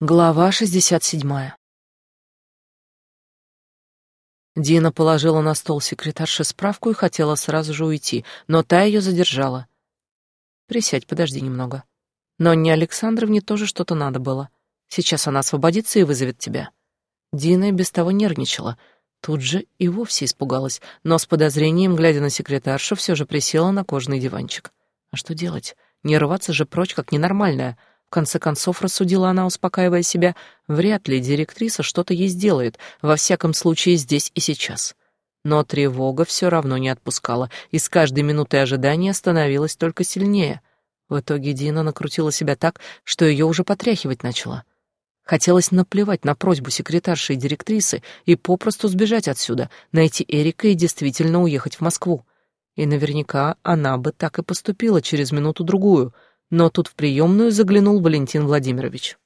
Глава 67. Дина положила на стол секретарше справку и хотела сразу же уйти, но та ее задержала. «Присядь, подожди немного». Но не Александровне тоже что-то надо было. Сейчас она освободится и вызовет тебя. Дина и без того нервничала. Тут же и вовсе испугалась, но с подозрением, глядя на секретаршу, все же присела на кожаный диванчик. А что делать? Не рваться же прочь, как ненормальная — в конце концов, рассудила она, успокаивая себя, вряд ли директриса что-то ей сделает, во всяком случае здесь и сейчас. Но тревога все равно не отпускала, и с каждой минутой ожидания становилась только сильнее. В итоге Дина накрутила себя так, что ее уже потряхивать начала. Хотелось наплевать на просьбу секретарши и директрисы и попросту сбежать отсюда, найти Эрика и действительно уехать в Москву. И наверняка она бы так и поступила через минуту-другую — но тут в приемную заглянул Валентин Владимирович.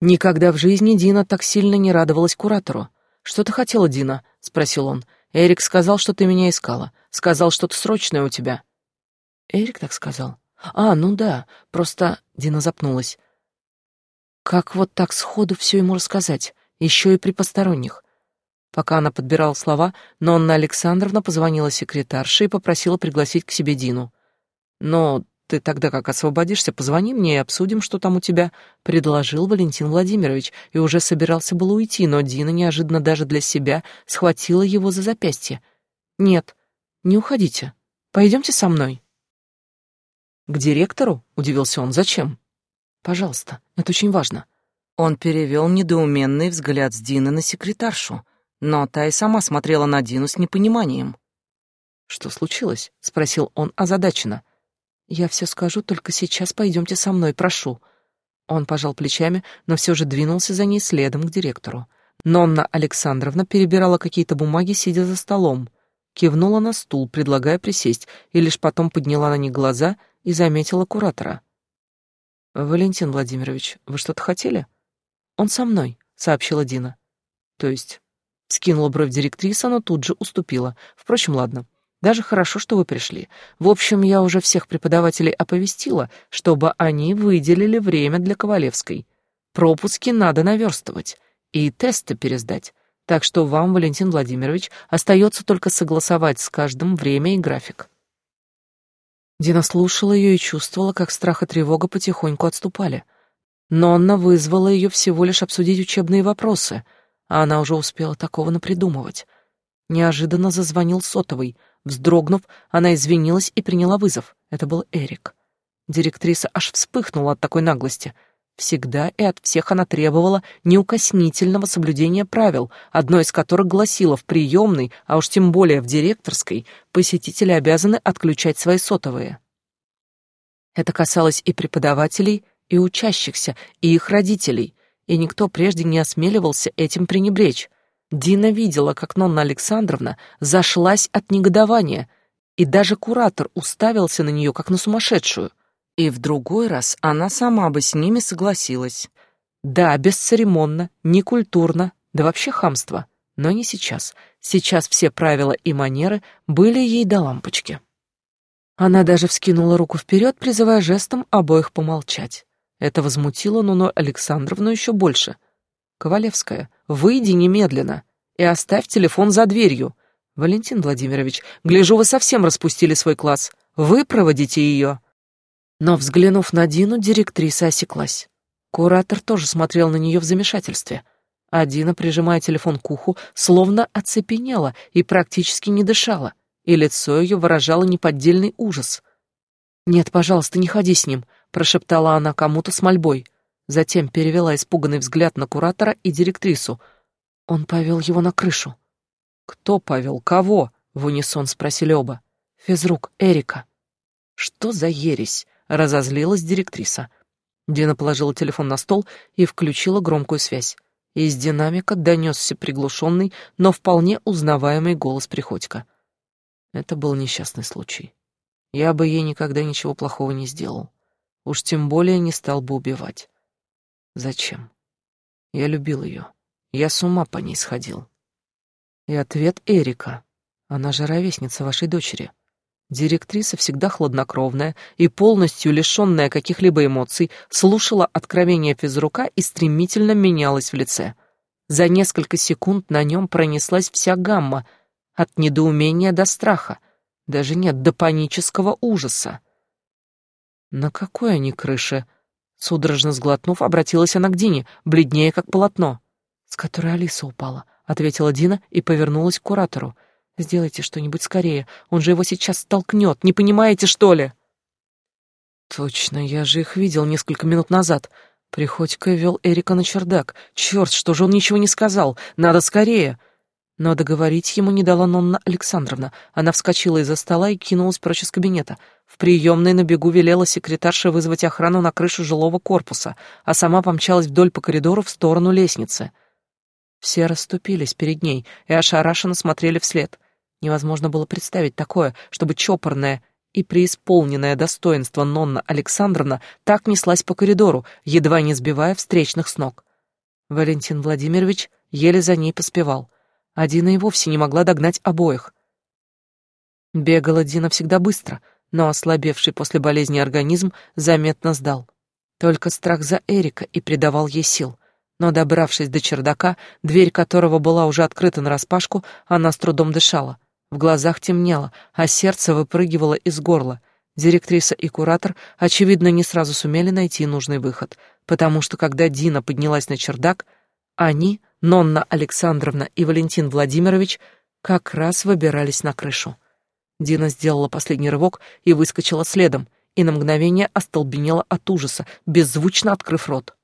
Никогда в жизни Дина так сильно не радовалась куратору. «Что ты хотела, Дина?» — спросил он. «Эрик сказал, что ты меня искала. Сказал, что-то срочное у тебя». «Эрик так сказал?» «А, ну да, просто...» — Дина запнулась. «Как вот так сходу все ему рассказать? Еще и при посторонних?» Пока она подбирала слова, Нонна Александровна позвонила секретарше и попросила пригласить к себе Дину. «Но ты тогда как освободишься, позвони мне и обсудим, что там у тебя», — предложил Валентин Владимирович, и уже собирался было уйти, но Дина неожиданно даже для себя схватила его за запястье. «Нет, не уходите. Пойдемте со мной». «К директору?» — удивился он. «Зачем?» «Пожалуйста, это очень важно». Он перевел недоуменный взгляд с Дины на секретаршу, но та и сама смотрела на Дину с непониманием. «Что случилось?» — спросил он озадаченно. «Я все скажу, только сейчас пойдемте со мной, прошу». Он пожал плечами, но все же двинулся за ней следом к директору. Нонна Александровна перебирала какие-то бумаги, сидя за столом. Кивнула на стул, предлагая присесть, и лишь потом подняла на них глаза и заметила куратора. «Валентин Владимирович, вы что-то хотели?» «Он со мной», — сообщила Дина. «То есть?» — скинула бровь директриса, но тут же уступила. «Впрочем, ладно. Даже хорошо, что вы пришли. В общем, я уже всех преподавателей оповестила, чтобы они выделили время для Ковалевской. Пропуски надо наверстывать и тесты пересдать. Так что вам, Валентин Владимирович, остается только согласовать с каждым время и график. Дина слушала ее и чувствовала, как страх и тревога потихоньку отступали. Но Анна вызвала ее всего лишь обсудить учебные вопросы, а она уже успела такого напридумывать. Неожиданно зазвонил сотовый — Вздрогнув, она извинилась и приняла вызов. Это был Эрик. Директриса аж вспыхнула от такой наглости. Всегда и от всех она требовала неукоснительного соблюдения правил, одно из которых гласило в приемной, а уж тем более в директорской, посетители обязаны отключать свои сотовые. Это касалось и преподавателей, и учащихся, и их родителей, и никто прежде не осмеливался этим пренебречь. Дина видела, как Нонна Александровна зашлась от негодования, и даже куратор уставился на нее, как на сумасшедшую. И в другой раз она сама бы с ними согласилась. Да, бесцеремонно, некультурно, да вообще хамство. Но не сейчас. Сейчас все правила и манеры были ей до лампочки. Она даже вскинула руку вперед, призывая жестом обоих помолчать. Это возмутило Нуну Александровну еще больше — Ковалевская, выйди немедленно и оставь телефон за дверью. Валентин Владимирович, гляжу, вы совсем распустили свой класс. Вы проводите ее. Но, взглянув на Дину, директриса осеклась. Куратор тоже смотрел на нее в замешательстве. А Дина, прижимая телефон к уху, словно оцепенела и практически не дышала, и лицо ее выражало неподдельный ужас. «Нет, пожалуйста, не ходи с ним», — прошептала она кому-то с мольбой. Затем перевела испуганный взгляд на куратора и директрису. Он повел его на крышу. «Кто повел? Кого?» — в унисон спросили оба. «Физрук, Эрика». «Что за ересь?» — разозлилась директриса. Дина положила телефон на стол и включила громкую связь. Из динамика донесся приглушенный, но вполне узнаваемый голос Приходько. Это был несчастный случай. Я бы ей никогда ничего плохого не сделал. Уж тем более не стал бы убивать. Зачем? Я любил ее. Я с ума по ней сходил. И ответ Эрика. Она же ровесница вашей дочери. Директриса, всегда хладнокровная и полностью лишенная каких-либо эмоций, слушала откровения физрука и стремительно менялась в лице. За несколько секунд на нем пронеслась вся гамма, от недоумения до страха, даже нет, до панического ужаса. «На какой они крыше?» Судорожно сглотнув, обратилась она к Дине, бледнее, как полотно. «С которой Алиса упала», — ответила Дина и повернулась к куратору. «Сделайте что-нибудь скорее, он же его сейчас столкнет, не понимаете, что ли?» «Точно, я же их видел несколько минут назад», Приходько вел Эрика на чердак. Черт, что же он ничего не сказал? Надо скорее. Но договорить ему не дала Нонна Александровна. Она вскочила из-за стола и кинулась прочь из кабинета. В приемной на бегу велела секретарша вызвать охрану на крышу жилого корпуса, а сама помчалась вдоль по коридору в сторону лестницы. Все расступились перед ней и ошарашенно смотрели вслед. Невозможно было представить такое, чтобы чопорная и преисполненное достоинство Нонна Александровна так неслась по коридору, едва не сбивая встречных с ног. Валентин Владимирович еле за ней поспевал, а Дина и вовсе не могла догнать обоих. Бегала Дина всегда быстро, но ослабевший после болезни организм заметно сдал. Только страх за Эрика и придавал ей сил. Но, добравшись до чердака, дверь которого была уже открыта нараспашку, она с трудом дышала — в глазах темнело, а сердце выпрыгивало из горла. Директриса и куратор, очевидно, не сразу сумели найти нужный выход, потому что когда Дина поднялась на чердак, они, Нонна Александровна и Валентин Владимирович, как раз выбирались на крышу. Дина сделала последний рывок и выскочила следом, и на мгновение остолбенела от ужаса, беззвучно открыв рот.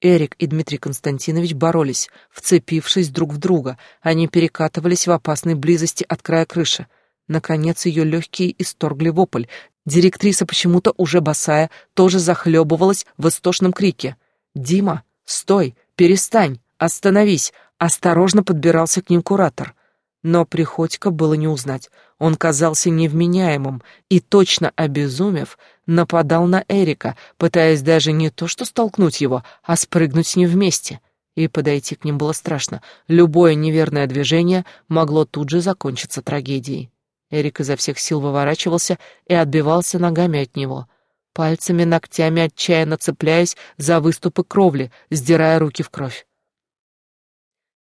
Эрик и Дмитрий Константинович боролись, вцепившись друг в друга. Они перекатывались в опасной близости от края крыши. Наконец ее легкие исторгли вопль. Директриса, почему-то уже босая, тоже захлебывалась в истошном крике. «Дима, стой! Перестань! Остановись!» Осторожно подбирался к ним куратор. Но Приходько было не узнать. Он казался невменяемым и, точно обезумев, нападал на Эрика, пытаясь даже не то что столкнуть его, а спрыгнуть с ним вместе. И подойти к ним было страшно. Любое неверное движение могло тут же закончиться трагедией. Эрик изо всех сил выворачивался и отбивался ногами от него, пальцами, ногтями отчаянно цепляясь за выступы кровли, сдирая руки в кровь.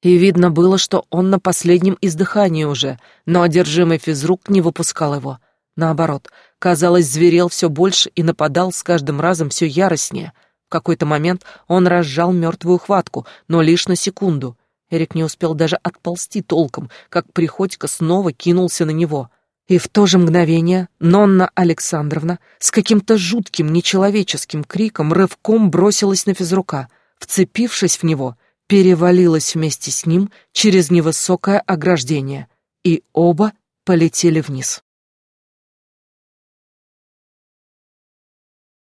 И видно было, что он на последнем издыхании уже, но одержимый физрук не выпускал его. Наоборот, казалось, зверел все больше и нападал с каждым разом все яростнее. В какой-то момент он разжал мертвую хватку, но лишь на секунду. Эрик не успел даже отползти толком, как Приходько снова кинулся на него. И в то же мгновение Нонна Александровна с каким-то жутким нечеловеческим криком рывком бросилась на физрука, вцепившись в него — перевалилась вместе с ним через невысокое ограждение, и оба полетели вниз.